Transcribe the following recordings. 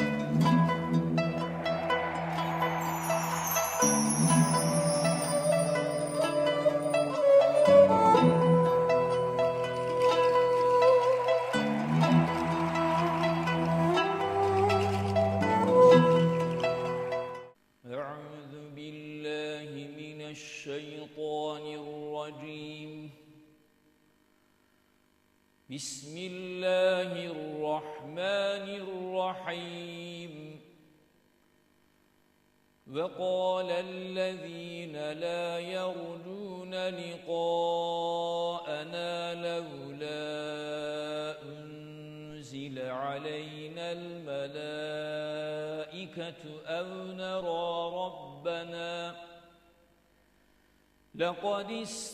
بسم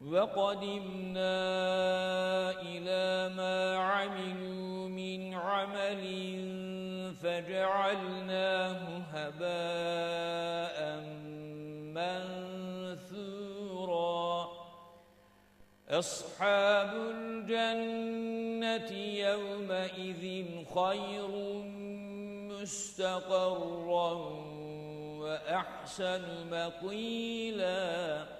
وَقَدِمْنَا إِلَى مَا عَمِلُوا مِنْ عَمَلٍ فَجَعَلْنَاهُ هَبَاءً مَنْثُورًا. أَصْحَابُ الْجَنَّةِ يَوْمَئِذٍ خَيْرٌ مُسْتَقَرًّا وَأَحْسَنُ مَقِيلًا.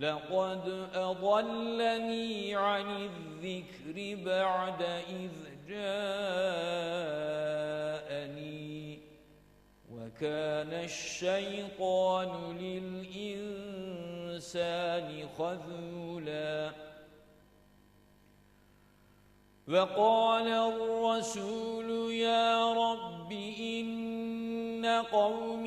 لقد أضلني عن الذكر بعد إذ جاءني وكان الشيطان للإنسان خذولا. وقال الرسول يا رب إن قوم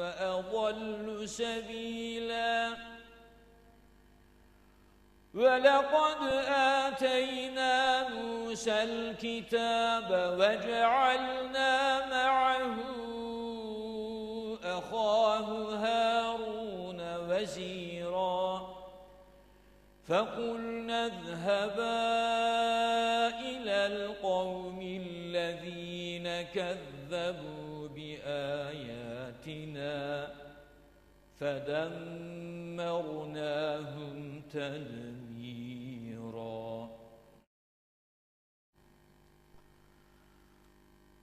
وأضل سبيلا. ولقد آتينا موسى الكتاب وجعلنا معه أخاه هارون وزيرا. فقلنا اذهبا إلى القوم الذين كذبوا فدمرناهم تدميرا.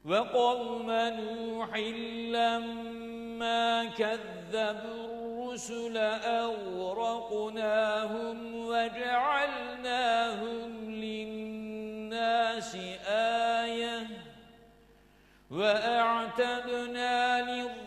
وقوم نوح لما كذبوا الرسل أورقناهم وجعلناهم للناس آية. وأعتدنا للظالمين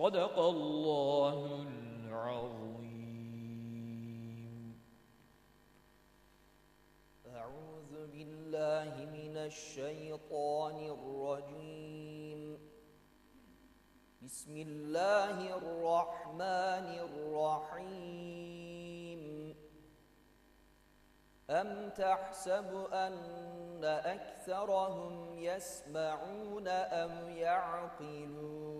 صدق الله العظيم. أعوذ بالله من الشيطان الرجيم. بسم الله الرحمن الرحيم. أم تحسب أن أكثرهم يسمعون أم يعقلون؟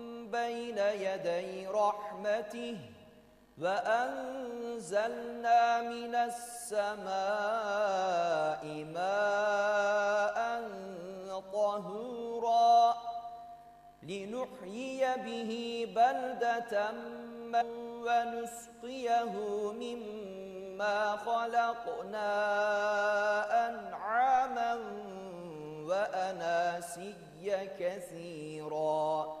بين يدي رحمته وأنزلنا من السماء ماء طهورا لنحيي به بلدة ونسقيه مما خلقنا أنعاما وأناسيا كثيرا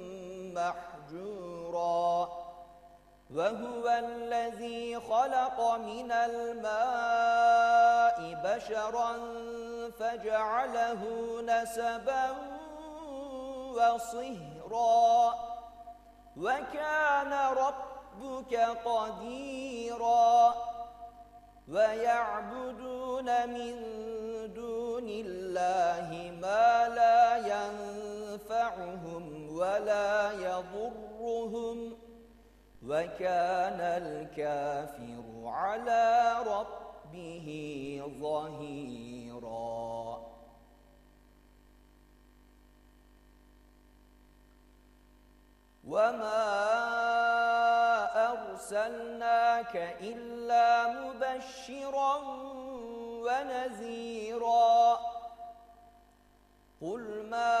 محجورا. وهو الذي خلق من الماء بشرا فجعله نسبا وصهرا. وكان ربك قديرا. ويعبدون من دون الله ما لا ينفعهم ولا يضرهم وكان الكافر على ربه ظهيرا. وما أرسلناك إلا مبشرا ونذيرا. قل ما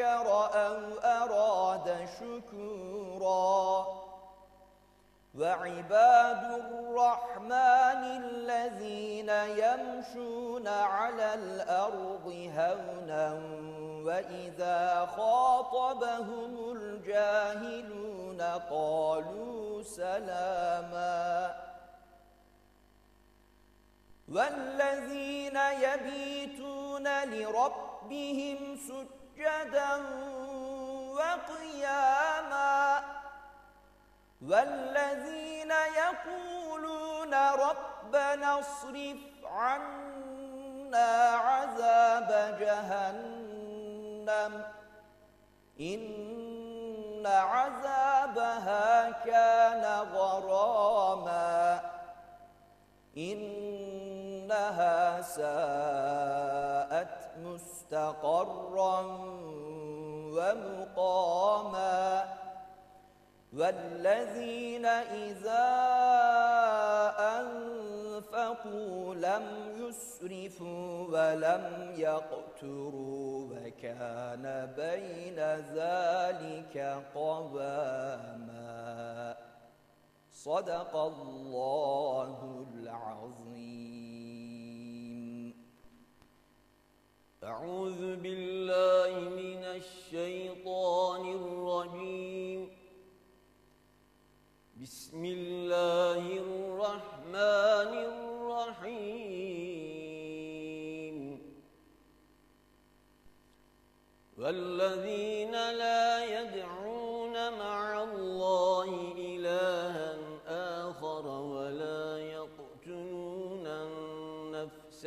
أو أراد شكورا. وعباد الرحمن الذين يمشون على الأرض هونا وإذا خاطبهم الجاهلون قالوا سلاما. والذين يبيتون لربهم سجدا وقياما والذين يقولون ربنا اصرف عنا عذاب جهنم إن عذابها كان غراما إنها ساءت مستقرا ومقاما والذين إذا أنفقوا لم يسرفوا ولم يقتروا وكان بين ذلك قواما صدق الله العظيم أعوذ بالله من الشيطان الرجيم. بسم الله الرحمن الرحيم. والذين لا يدعون مع الله إلها آخر ولا يقتلون النفس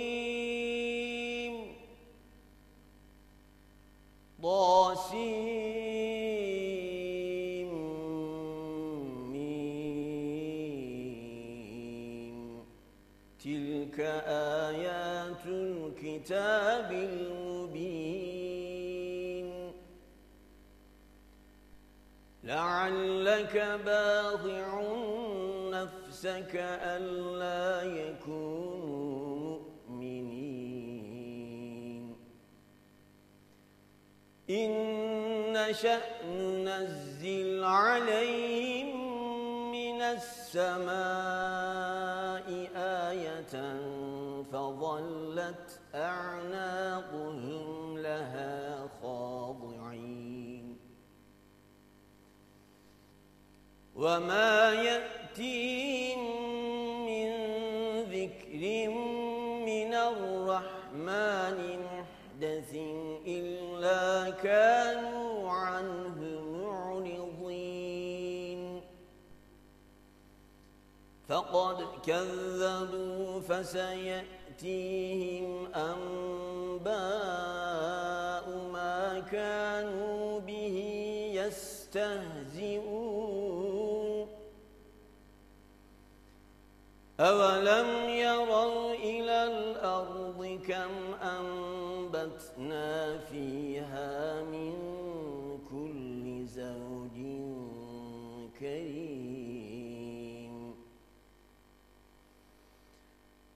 ضاسيم ميم تلك آيات الكتاب المبين. لعلك باضع نفسك ألا يكونوا إن نشأ ننزل عليهم من السماء آية فظلت أعناقهم لها خاضعين. وما يأتيهم من ذكر من الرحمن محدث كانوا عنه معرضين. فقد كذبوا فسيأتيهم أنباء ما كانوا به يستهزئون. أولم يروا إلى الأرض كم أنبتنا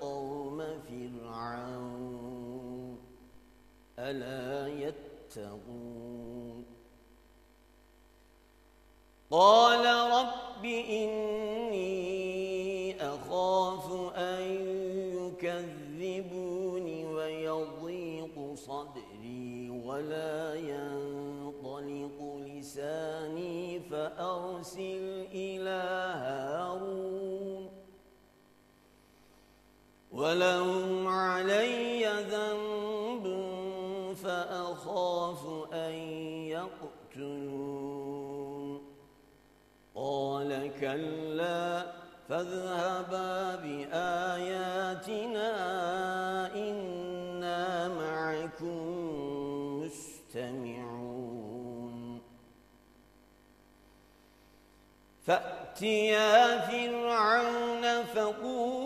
قوم فرعون. ألا يتقون. قال رب إني أخاف أن يكذبوني ويضيق صدري ولا ينطلق لساني فأرسل ولهم علي ذنب فأخاف أن يقتلون. قال كلا فاذهبا بآياتنا إنا معكم مستمعون. فأتيا فرعون فقولا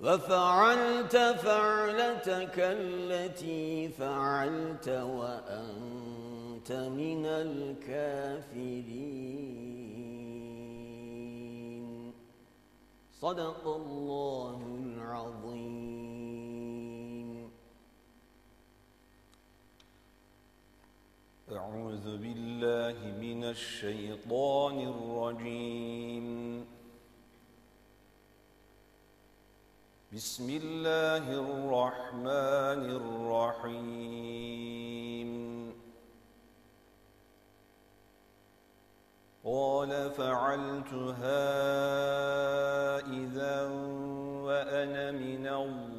وفعلت فعلتك التي فعلت وأنت من الكافرين. صدق الله العظيم. أعوذ بالله من الشيطان الرجيم. بسم الله الرحمن الرحيم. قال فعلتها إذا وأنا من الضالين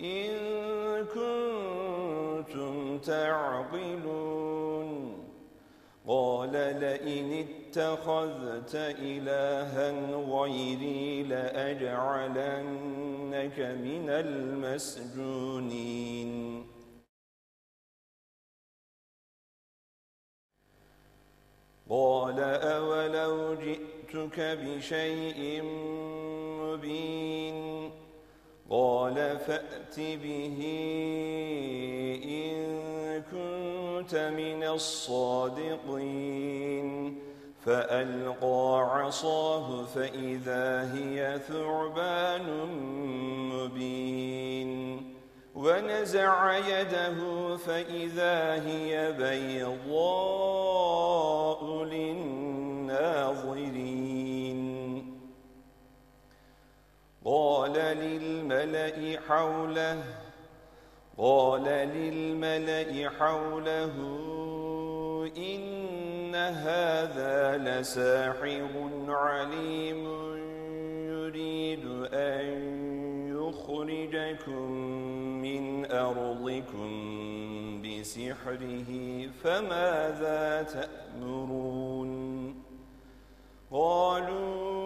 إن كنتم تعقلون. قال لئن اتخذت إلها غيري لأجعلنك من المسجونين. قال أولو جئتك بشيء مبين. قال فأت به إن كنت من الصادقين. فألقى عصاه فإذا هي ثعبان مبين. ونزع يده فإذا هي بيضاء للناظرين. قال للملأ حوله قال للملأ حوله إن هذا لساحر عليم يريد أن يخرجكم من أرضكم بسحره فماذا تأمرون؟ قالوا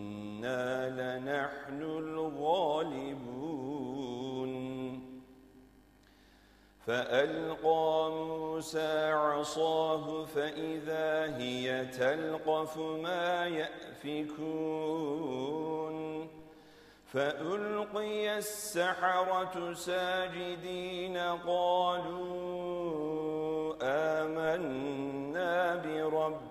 إنا لنحن الغالبون فألقى موسى عصاه فإذا هي تلقف ما يأفكون فألقي السحرة ساجدين قالوا آمنا برب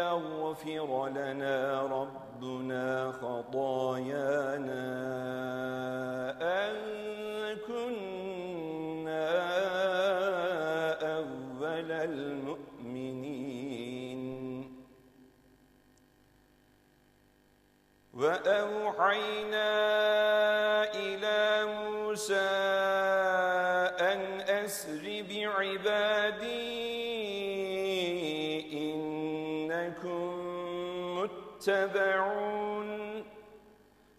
يغفر لنا ربنا خطايانا أن كنا أول المؤمنين. وأوحينا إلى موسى متبعون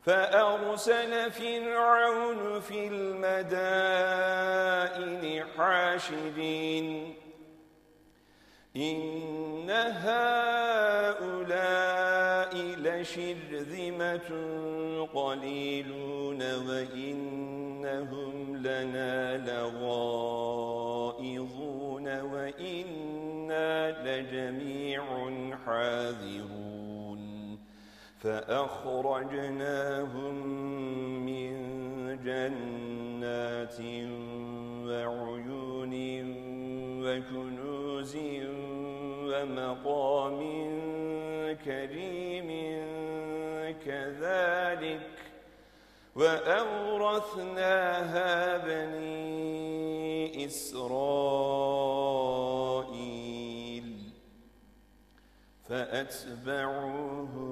فأرسل فرعون في المدائن حاشرين. إن هؤلاء لشرذمة قليلون وإنهم لنا لغائظون فأخرجناهم من جنات وعيون وكنوز ومقام كريم كذلك وأورثناها بني إسرائيل فأتبعوهم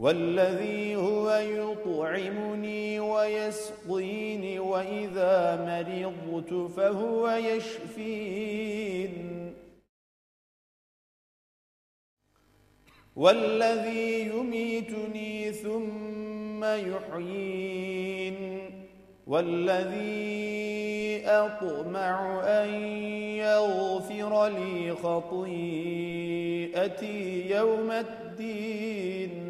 والذي هو يطعمني ويسقيني وإذا مرضت فهو يشفين. والذي يميتني ثم يحيين. والذي أطمع أن يغفر لي خطيئتي يوم الدين.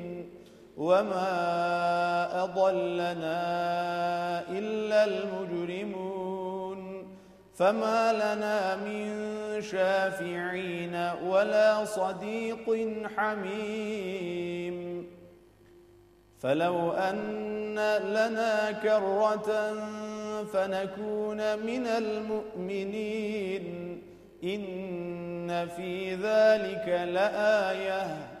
وما أضلنا إلا المجرمون فما لنا من شافعين ولا صديق حميم فلو أن لنا كرة فنكون من المؤمنين إن في ذلك لآية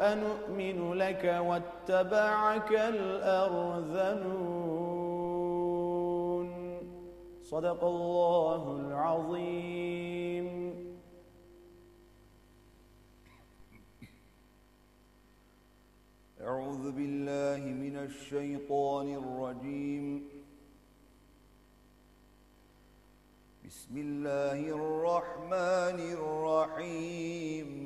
أنؤمن لك واتبعك الأرذلون. صدق الله العظيم. أعوذ بالله من الشيطان الرجيم. بسم الله الرحمن الرحيم.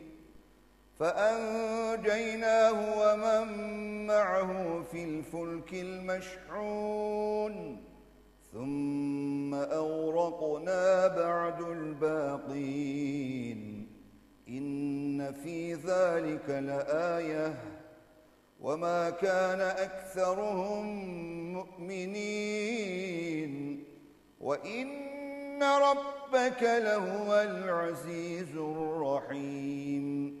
فأنجيناه ومن معه في الفلك المشحون. ثم أورقنا بعد الباقين. إن في ذلك لآية. وما كان أكثرهم مؤمنين. وإن ربك لهو العزيز الرحيم.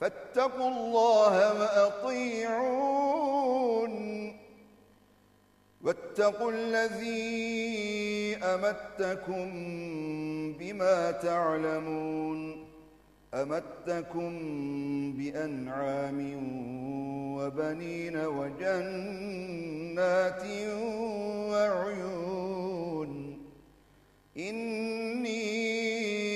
فاتقوا الله وأطيعون. واتقوا الذي أمتكم بما تعلمون. أمتكم بأنعام وبنين وجنات وعيون. إني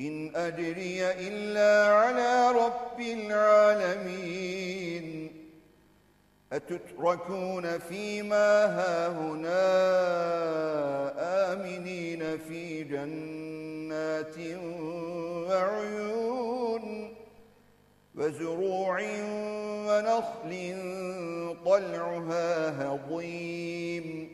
إن أجري إلا على رب العالمين. أتتركون فيما هاهنا آمنين في جنات وعيون وزروع ونخل طلعها هضيم.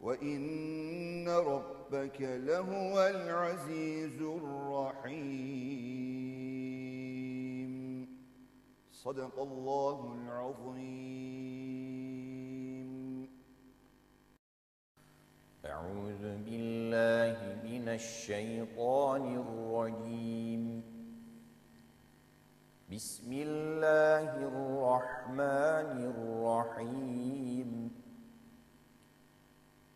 وإن ربك لهو العزيز الرحيم. صدق الله العظيم. أعوذ بالله من الشيطان الرجيم. بسم الله الرحمن الرحيم.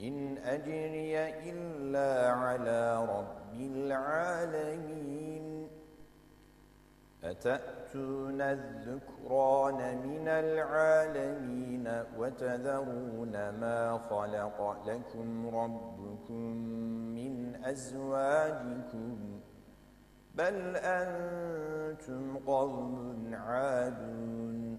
إن أجري إلا على رب العالمين. أتأتون الذكران من العالمين وتذرون ما خلق لكم ربكم من أزواجكم. بل أنتم قوم عادون.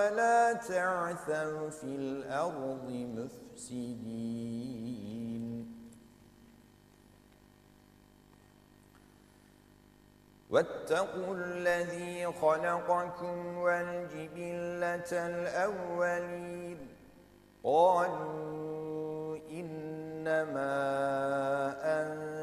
ولا تعثوا في الأرض مفسدين. واتقوا الذي خلقكم والجبلة الأولين. قالوا إنما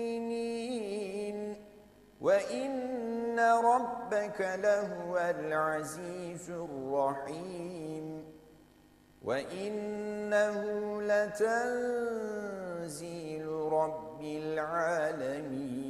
مؤمنين وإن ربك لهو العزيز الرحيم. وإنه لتنزيل رب العالمين.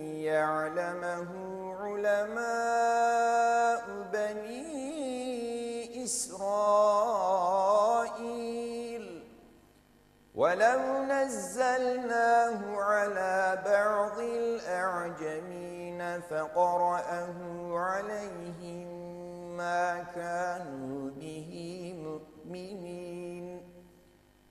يعلمه علماء بني إسرائيل. ولو نزلناه على بعض الأعجمين فقرأه عليهم ما كانوا به مؤمنين.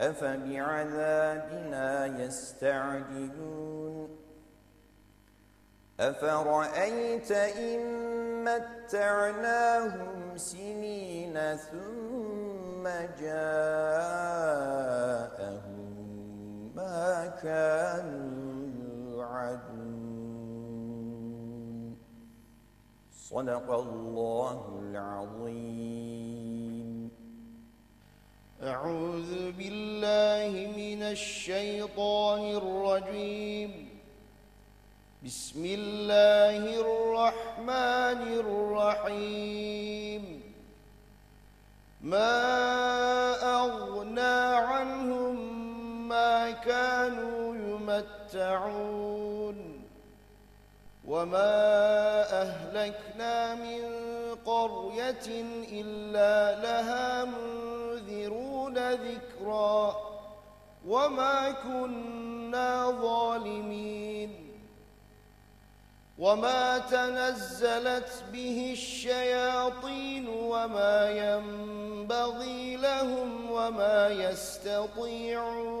أفبعذابنا يستعجلون؟ أفرأيت إن متعناهم سنين ثم جاءهم ما كانوا يوعدون. صدق الله العظيم. أعوذ بالله من الشيطان الرجيم. بسم الله الرحمن الرحيم. ما أغنى عنهم ما كانوا يمتعون. وما أهلكنا من قرية إلا لها منذرون ذكرا وما كنا ظالمين وما تنزلت به الشياطين وما ينبغي لهم وما يستطيعون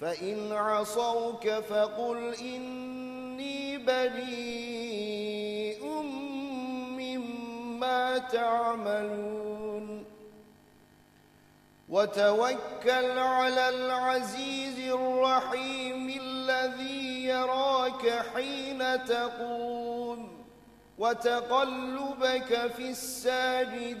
فإن عصوك فقل إني بريء مما تعملون. وتوكل على العزيز الرحيم الذي يراك حين تقوم وتقلبك في الساجدين.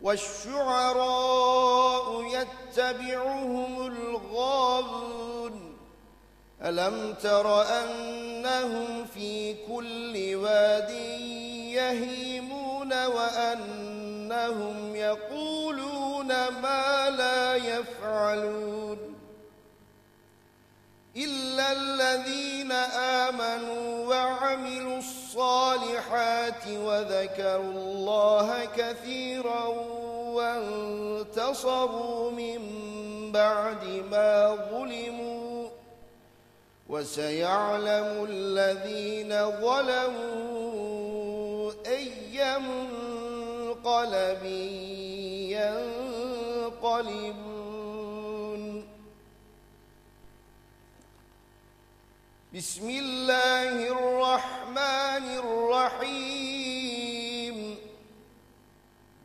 والشعراء يتبعهم الغابون ألم تر أنهم في كل واد يهيمون وأنهم يقولون ما لا يفعلون؟ إلا الذين آمنوا وعملوا الصالحات وذكروا الله كثيرا وانتصروا من بعد ما ظلموا وسيعلم الذين ظلموا أي منقلب ينقلبون. بسم الله الرحمن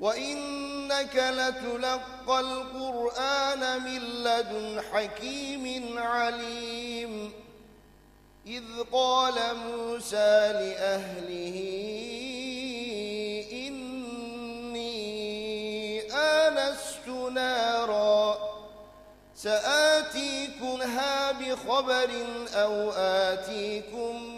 وإنك لتلقى القرآن من لدن حكيم عليم. إذ قال موسى لأهله إني آنست نارا سآتيكمها بخبر أو آتيكم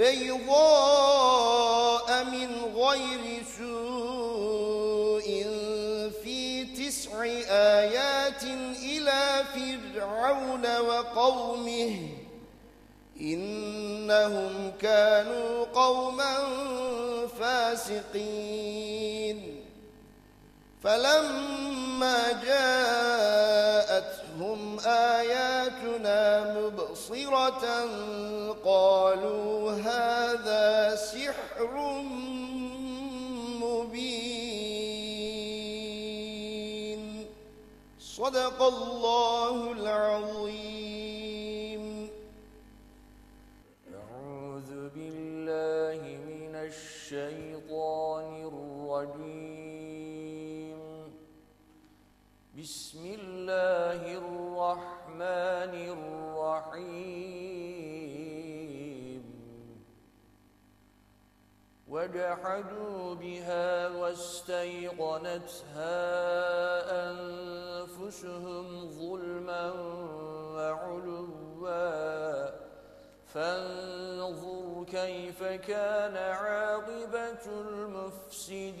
بيضاء من غير سوء في تسع آيات إلى فرعون وقومه إنهم كانوا قوما فاسقين. فلما جاءتهم آياتنا مبصرة قالوا هذا سحر مبين. صدق الله العظيم. أعوذ بالله من الشيطان الرجيم. بسم الله الرحمن الرحيم. وجحدوا بها واستيقنتها أنفسهم ظلما وعلوا. فانظر كيف كان عاقبة المفسدين.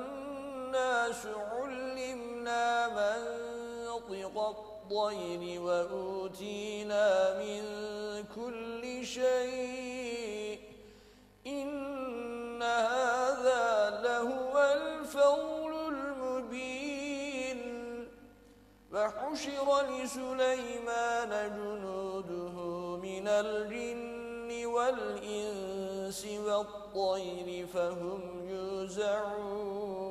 علمنا منطق الطير وأوتينا من كل شيء إن هذا لهو الفضل المبين وحشر لسليمان جنوده من الجن والإنس والطير فهم يوزعون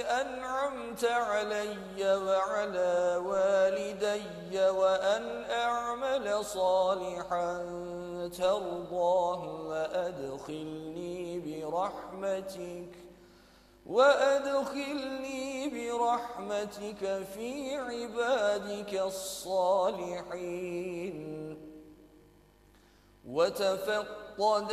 أنعمت علي وعلى والدي وأن أعمل صالحا ترضاه وأدخلني برحمتك وأدخلني برحمتك في عبادك الصالحين. وتفقد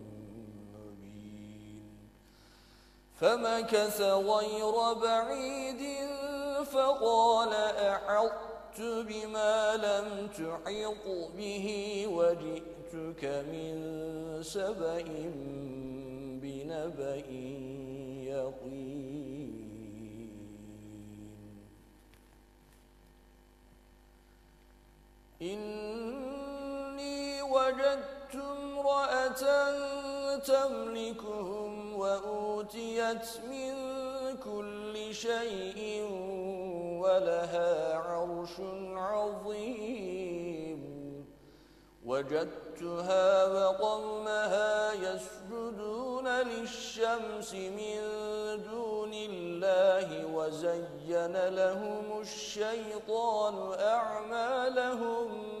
فمكث غير بعيد فقال أحطت بما لم تحط به وجئتك من سبأ بنبأ يقين. إني وجدت امرأة تملكهم وأوتيت من كل شيء ولها عرش عظيم. وجدتها وقومها يسجدون للشمس من دون الله وزين لهم الشيطان أعمالهم.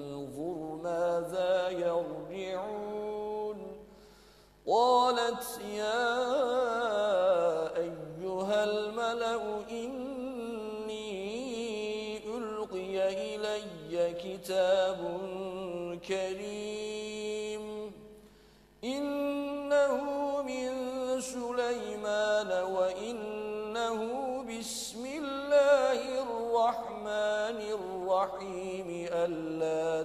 ماذا يرجعون؟ قالت يا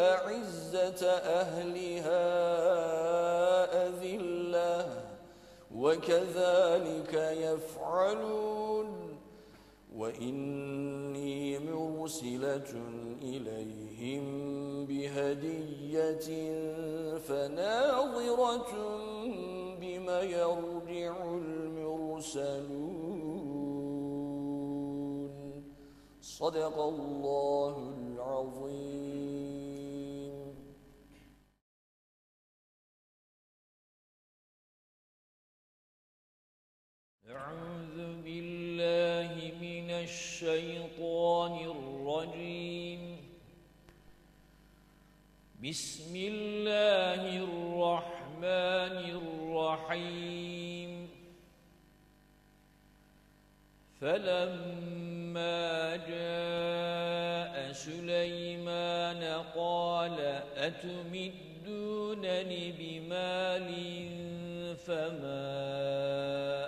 أعزة أهلها أذلة وكذلك يفعلون وإني مرسلة إليهم بهدية فناظرة بما يرجع المرسلون. صدق الله العظيم. أعوذ بالله من الشيطان الرجيم. بسم الله الرحمن الرحيم. فلما جاء سليمان قال أتمدونني بمال فما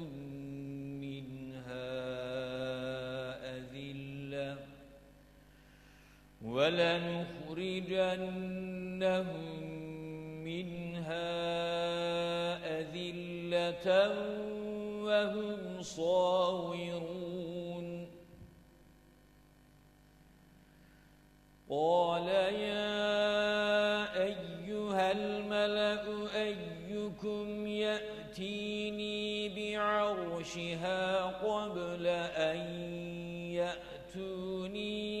ولنخرجنهم منها أذلة وهم صاورون قال يا أيها الملأ أيكم يأتيني بعرشها قبل أن يأتوني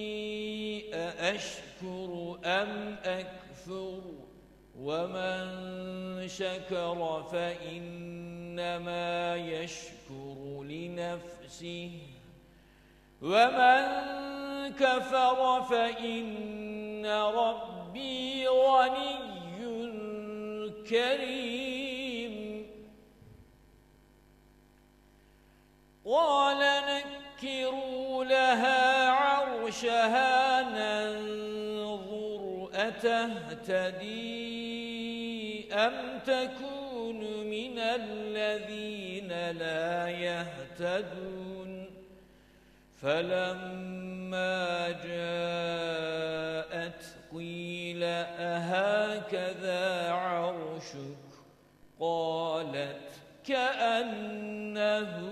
أم أكفر ومن شكر فإنما يشكر لنفسه ومن كفر فإن ربي غني كريم. قال نكروا لها عرشها ننظر أتهتدي أم تكون من الذين لا يهتدون؟ فلما جاءت قيل أهكذا عرشك؟ قالت كأنه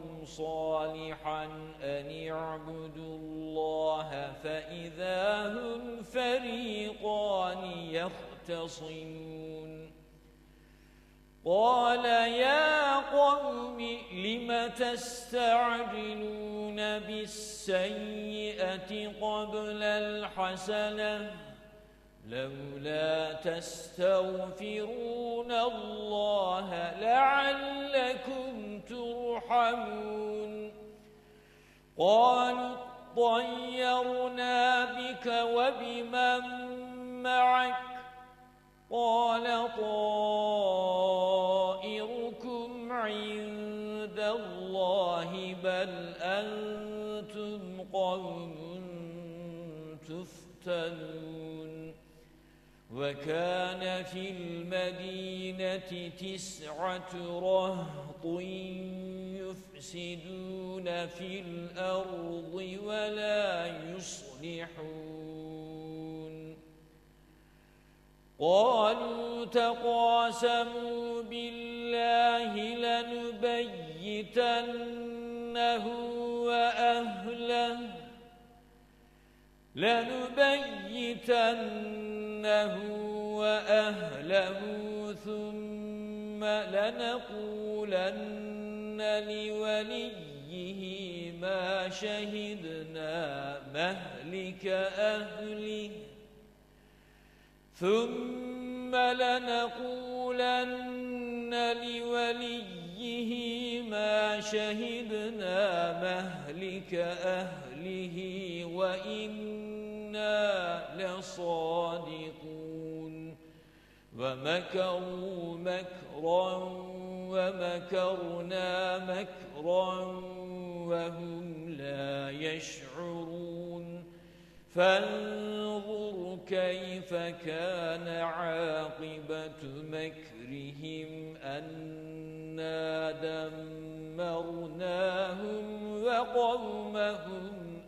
صالحا أن اعبدوا الله فإذا هم فريقان يختصمون. قال يا قوم لم تستعجلون بالسيئة قبل الحسنة؟ لولا تستغفرون الله لعلكم ترحمون. قالوا طيرنا بك وبمن معك؟ قال طائركم عند الله بل أنتم قوم تفتنون. وكان في المدينة تسعة رهط يفسدون في الأرض ولا يصلحون. قالوا تقاسموا بالله لنبيتنه وأهله لنبيتنه وأهله ثم لنقولن لوليه ما شهدنا مهلك أهله. ثم لنقولن لوليه ما شهدنا مهلك أهله. وإنا لصادقون. ومكروا مكرا ومكرنا مكرا وهم لا يشعرون. فانظر كيف كان عاقبة مكرهم. أنا دمرناهم وقومهم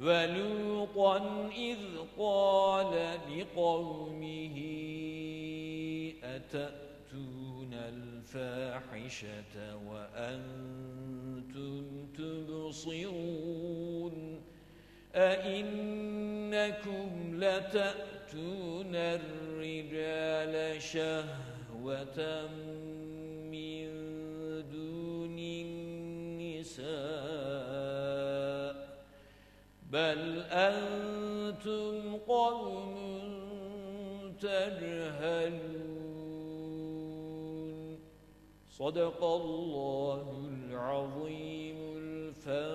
ولوطا إذ قال لقومه أتأتون الفاحشة وأنتم تبصرون؟ أئنكم لتأتون الرجال شهوة بل أنتم قوم تجهلون. صدق الله العظيم الفاتحة.